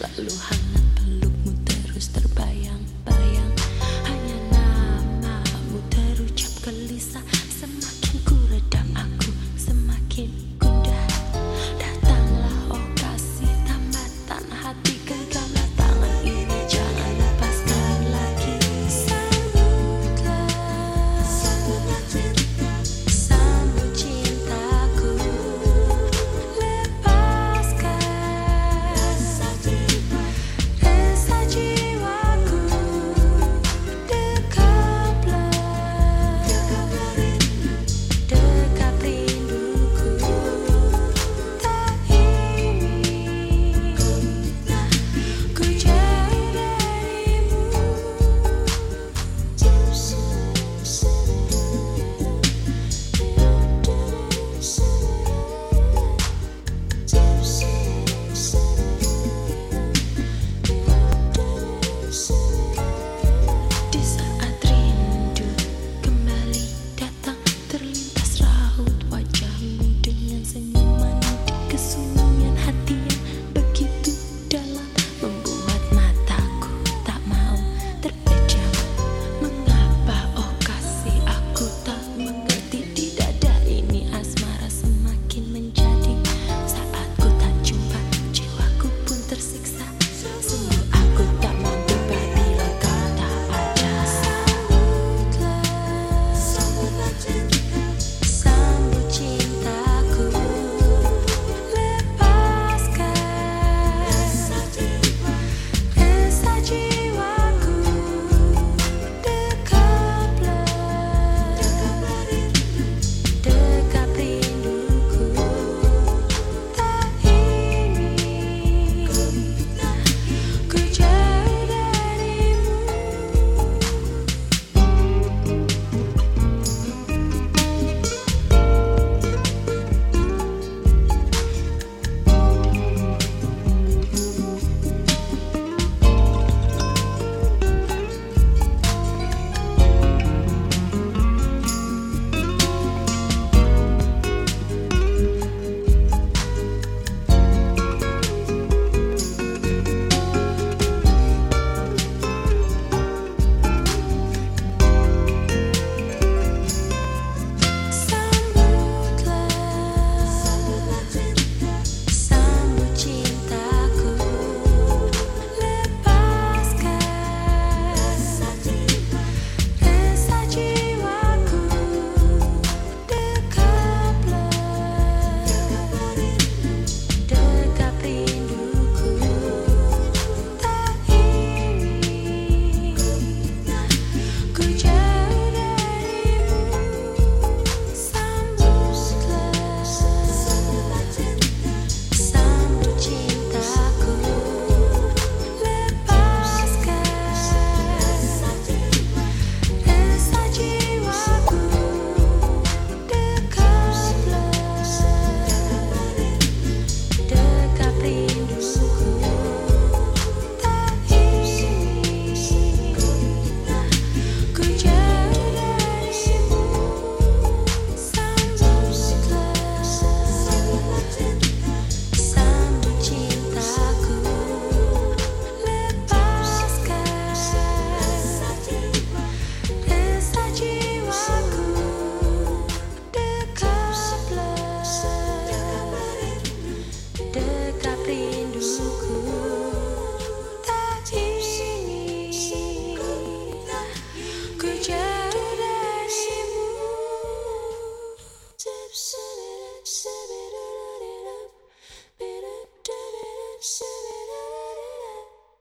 来路寒。